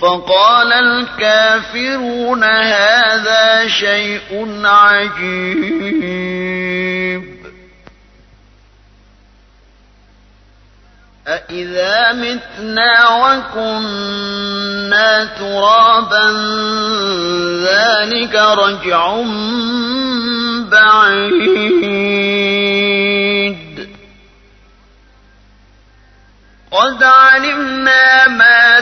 فقال الكافرون هذا شيء عجيب. أإذا متنا وكنا ترابا ذلك رجع بعيد. قد علمنا ما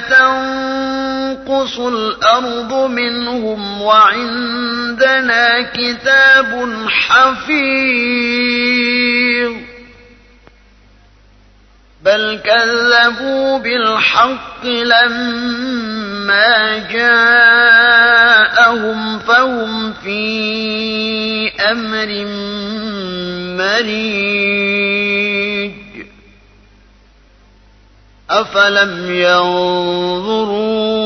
الأرض منهم وعندنا كتاب حفيظ. بل كذبوا بالحق لما جاءهم فهم في أمر مريج. أفلم ينظروا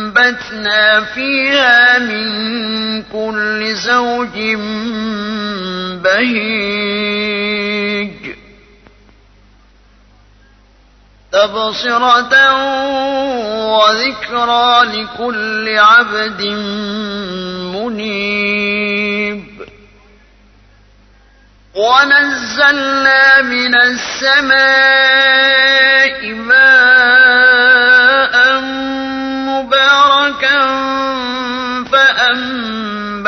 وأنبتنا فيها من كل زوج بهيج. تبصرة وذكرى لكل عبد منيب. ونزلنا من السماء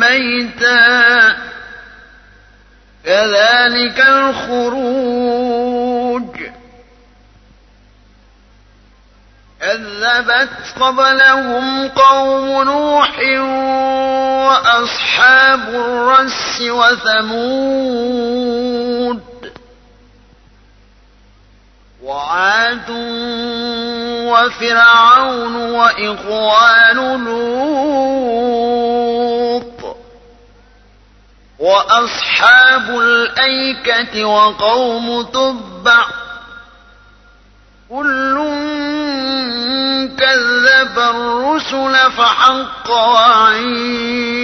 ميتا كذلك الخروج كذبت قبلهم قوم نوح وأصحاب الرس وثمود وعاد وفرعون وإخوان لوط وأصحاب الأيكة وقوم تبع كل كذب الرسل فحق وعيد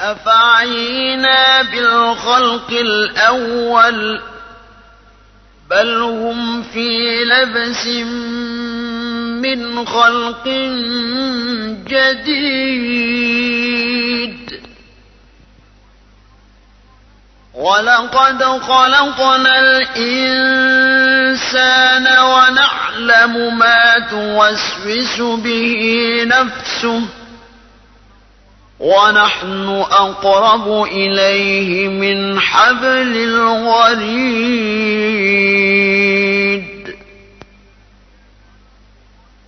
أفعينا بالخلق الأول بل هم في لبس من خلق جديد. ولقد خلقنا الإنسان ونعلم ما توسوس به نفسه ونحن أقرب إليه من حبل الوريد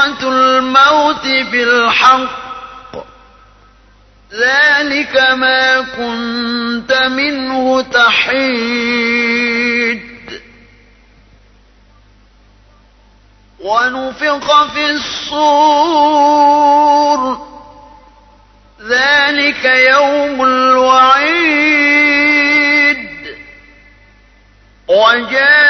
سكرة الموت بالحق ذلك ما كنت منه تحيد. ونفق في الصور. ذلك يوم الوعيد. وجاءت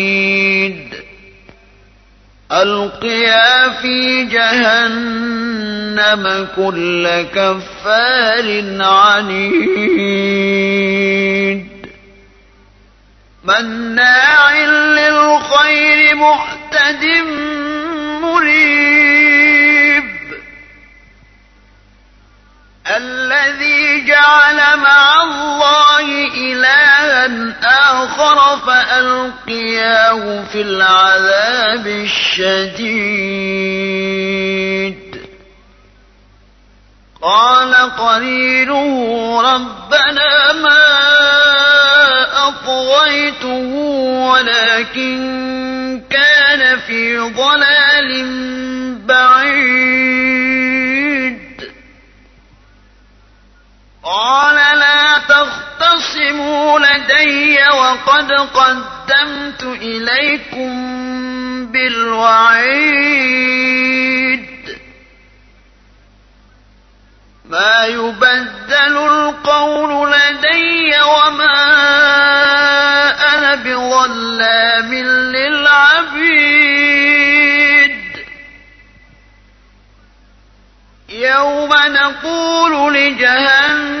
ألقيا في جهنم كل كفار عنيد. مناع للخير معتد آخر فألقياه في العذاب الشديد. قال قرينه ربنا ما أطغيته ولكن كان في ضلال بعيد. قال لا تختصموا لدي وقد قدمت إليكم بالوعيد. ما يبدل القول لدي وما أنا بظلام للعبيد. يوم نقول لجهنم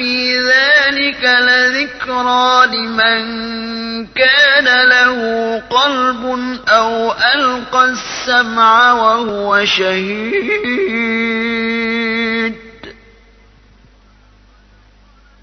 في ذلك لذكرى لمن كان له قلب أو ألقى السمع وهو شهيد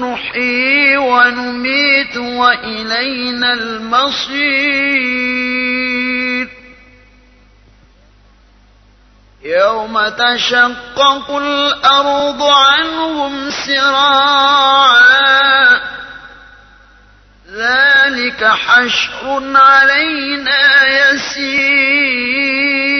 نحيي ونميت وإلينا المصير. يوم تشقق الأرض عنهم سراعا. ذلك حشر علينا يسير.